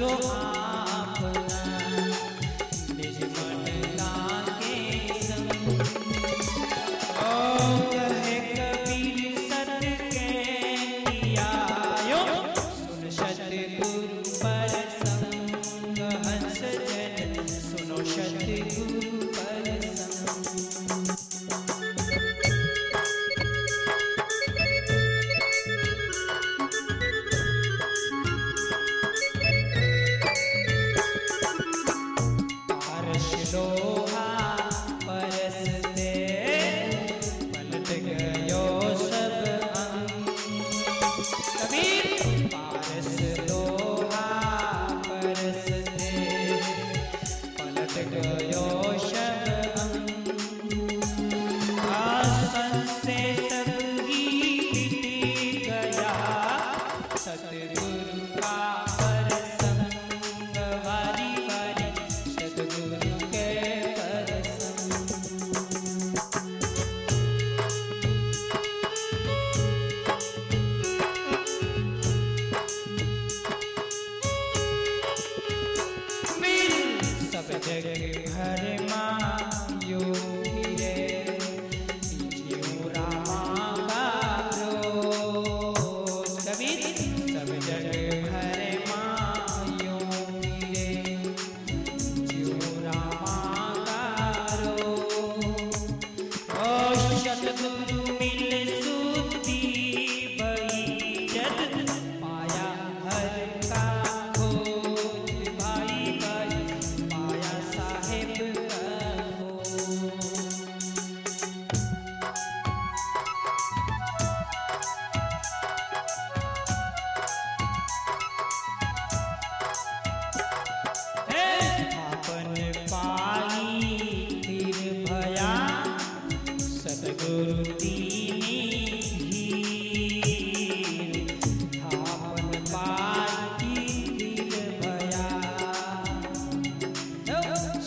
your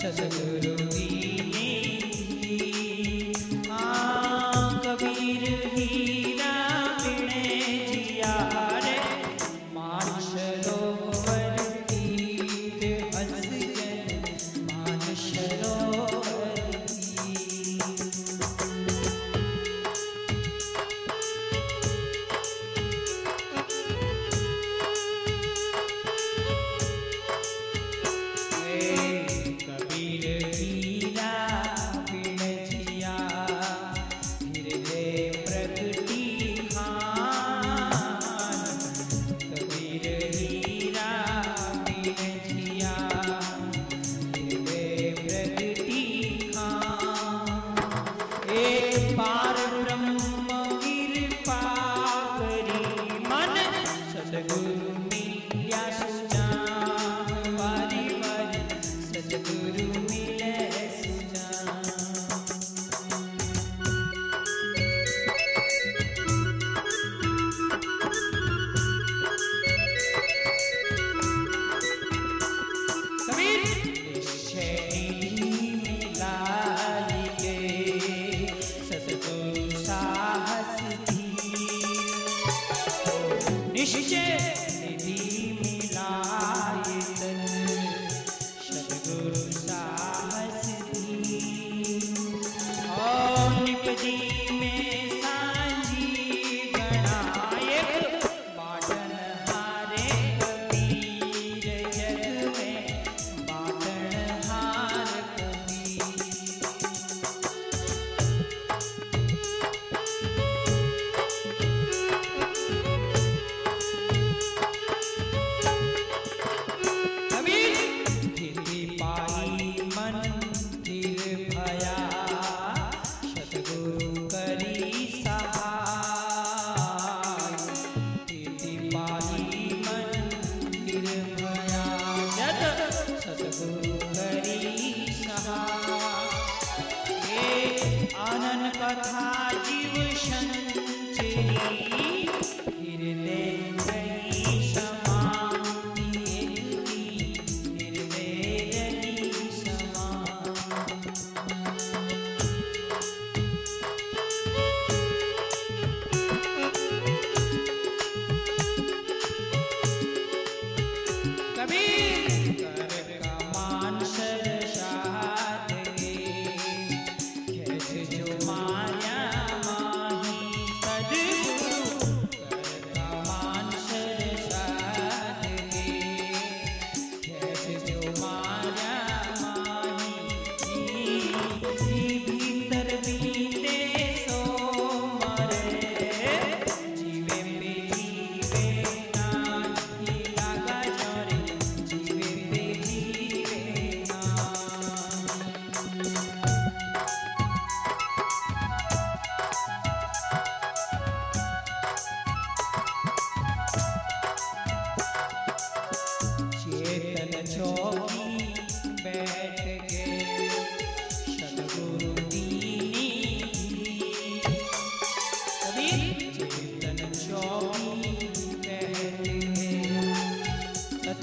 Satguru Hey.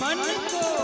मन को